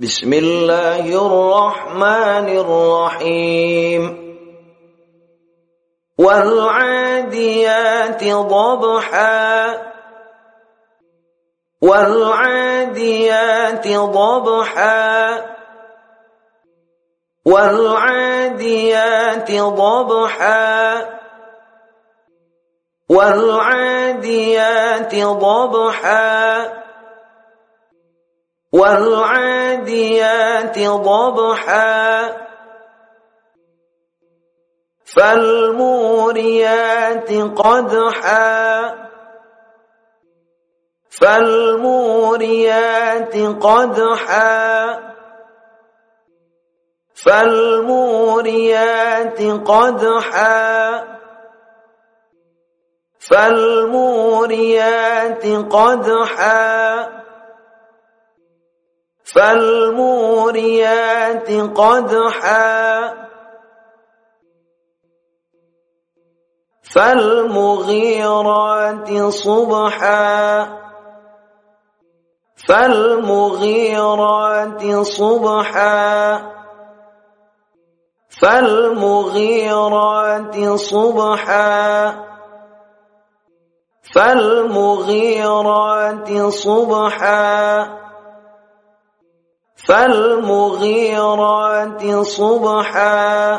بسم الله الرحمن الرحيم. والعاديات ضبحا. والعاديات ضبحا. والعاديات ضبحا. والعاديات ضبحا. والعاديات ضبحا. فالموريات قدحا. فالموريات قدحا. فالموريات قدحا. فالموريات قدحا. فالموريات قدحا. فالمغيرات صبحا. فالمغيرات صبحا. فالمغيرات صبحا. فالمغيرات صبحا. فالمغيرات صبحا.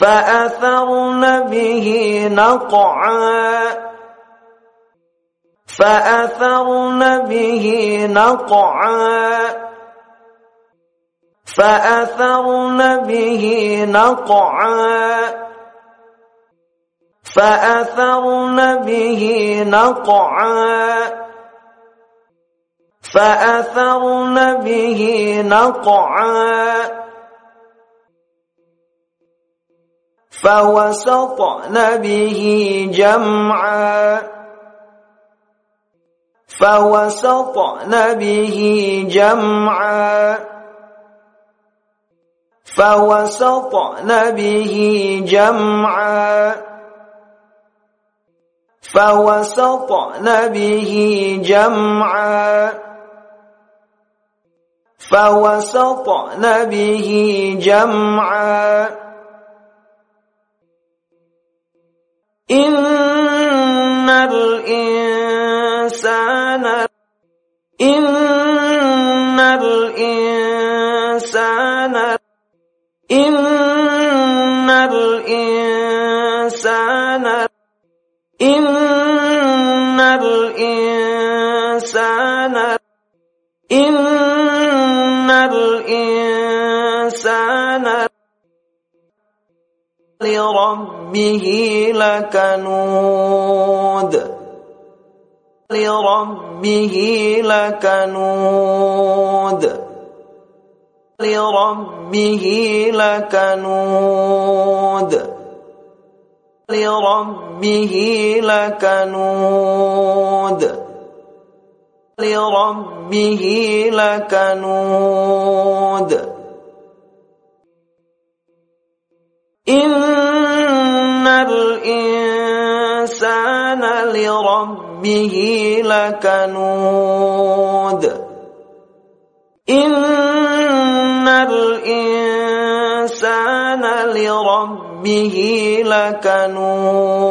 فأثرن به نقعا. فأثرن به نقعا. فأثرن به نقعا. فأثرن به نقعا. فأثرن به نقعا. فوسطن به جمعا. فوسطن به جمعا. فوسطن به جمعا. فوسطن به جمعا. فوسطن به جمعا. إن الإنسان إن الإنسان إن الإنسان إن لربه لكنود. لربه لكنود. لربه لكنود. لربه لكنود. لربه لكنود. إن الإنسان لربه لكنود إن الإنسان لربه لكنود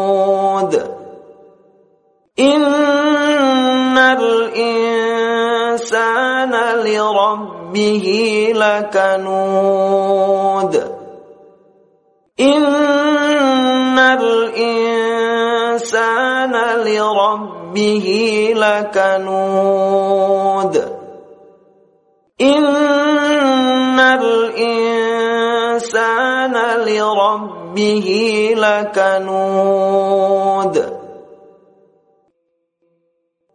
إن الإنسان لربه لكنود إن الإنسان لربه لكنود إن الإنسان لربه لكنود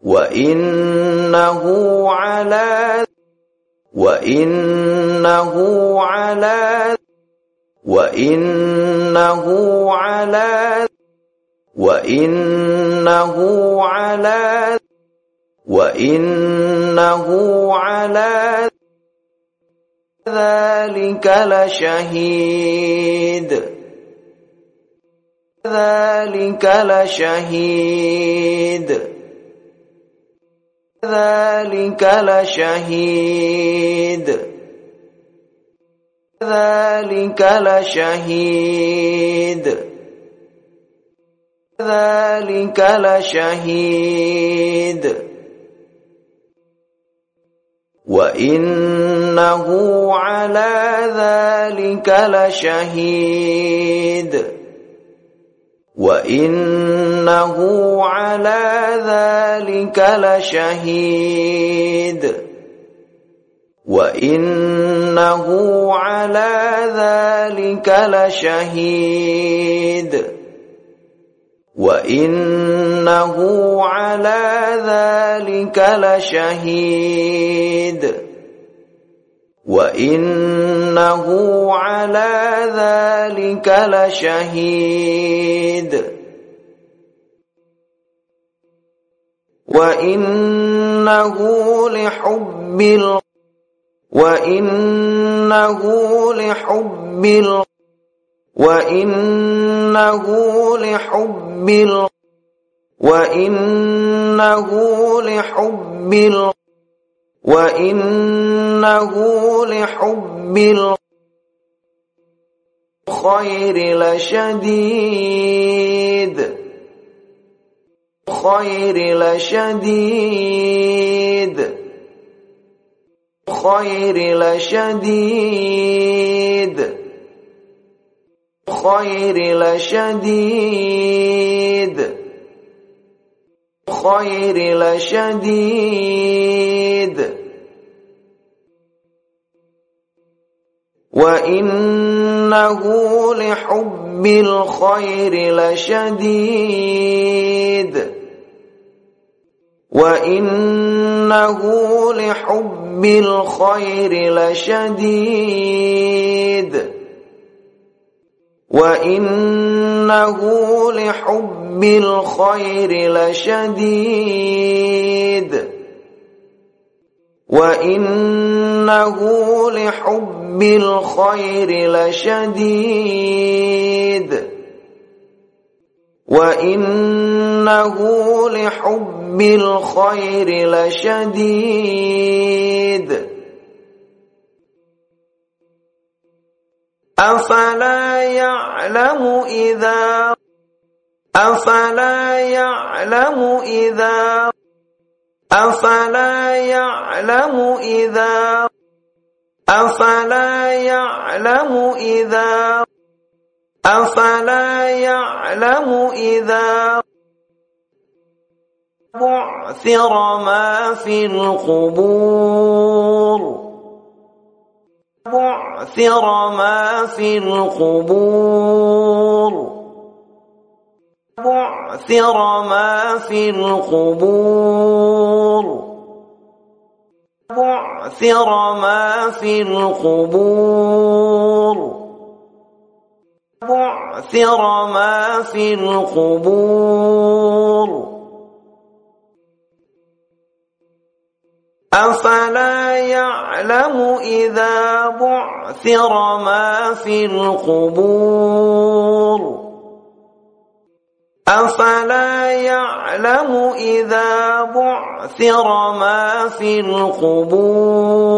وإنه على وإنه على وإنه على وإنه على وإنه على ذلك لشهيد ذلك لشهيد ذلك لشهيد ذلك لشهيد. ذلك لشهيد. وإنه على ذلك لشهيد. وإنه على ذلك لشهيد. وإنه على ذلك لشهيد وإنه على ذلك لشهيد وإنه على ذلك لشهيد وإنه لحب وإنه لحب ال وإنه لحب ال وإنه لحب ال وإنه لحب الخير لشديد خير لشديد. خير لشديد. خير لشديد. خير لشديد. وإنه لحب الخير لشديد. وإنه لحب الخير لشديد. وإنه لحب الخير لشديد. وإنه لحب الخير لشديد. وإنه لحب الخير لشديد أفلا يعلم إذا أفلا يعلم إذا أفلا يعلم إذا أفلا يعلم إذا أفلا يعلم إذا بعثر ما في القبور بعثر ما في القبور بعثر ما في القبور بعثر ما في القبور بعثر ما في القبور أفلا يعلم إذا بعثر ما في القبور أفلا يعلم إذا بعثر ما في القبور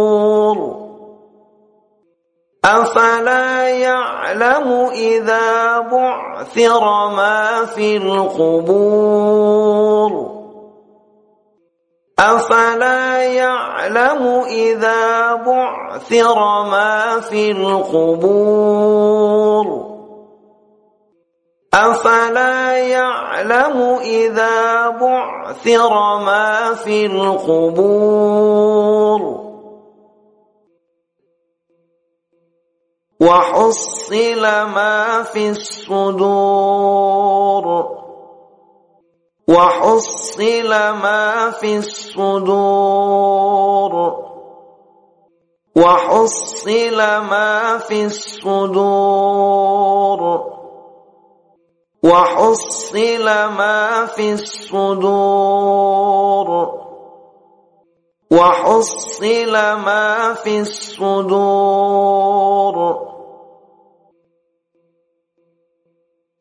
أفلا يعلم إذا بعثر ما في القبور؟ أفلا يعلم إذا بعثر ما في القبور؟ أفلا يعلم إذا بعثر ما في القبور؟ وحصل ما في الصدور. وحصل ما في الصدور. وحصل ما في الصدور. وحصل ما في الصدور. وحصل ما في الصدور.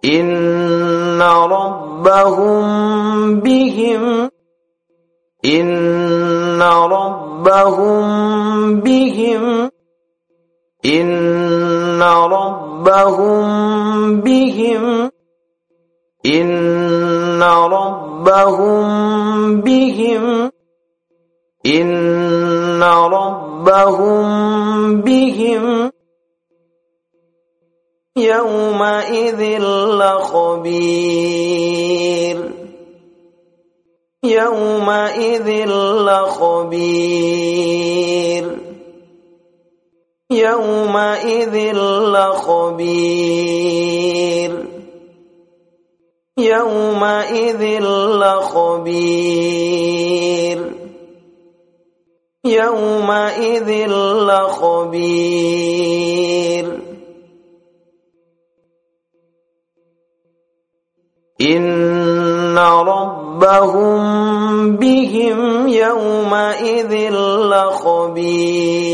إن ربهم بهم إن ربهم بهم إن ربهم بهم إن ربهم بهم إن ربهم بهم يومئذ لخبير. يومئذ لخبير. يومئذ لخبير. يومئذ لخبير. يومئذ لخبير. إن ربهم بهم يومئذ لخبير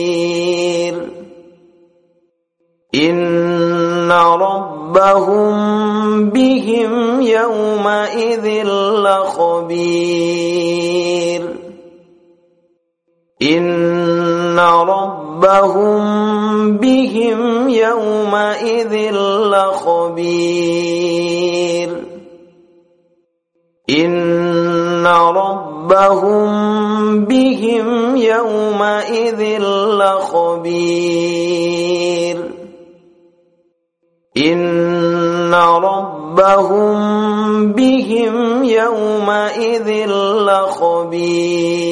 إن ربهم بهم يومئذ لخبير إن ربهم بهم يومئذ لخبير إن ربهم بهم يومئذ لخبير إن ربهم بهم يومئذ لخبير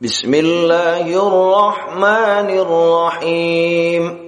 بسم الله الرحمن الرحيم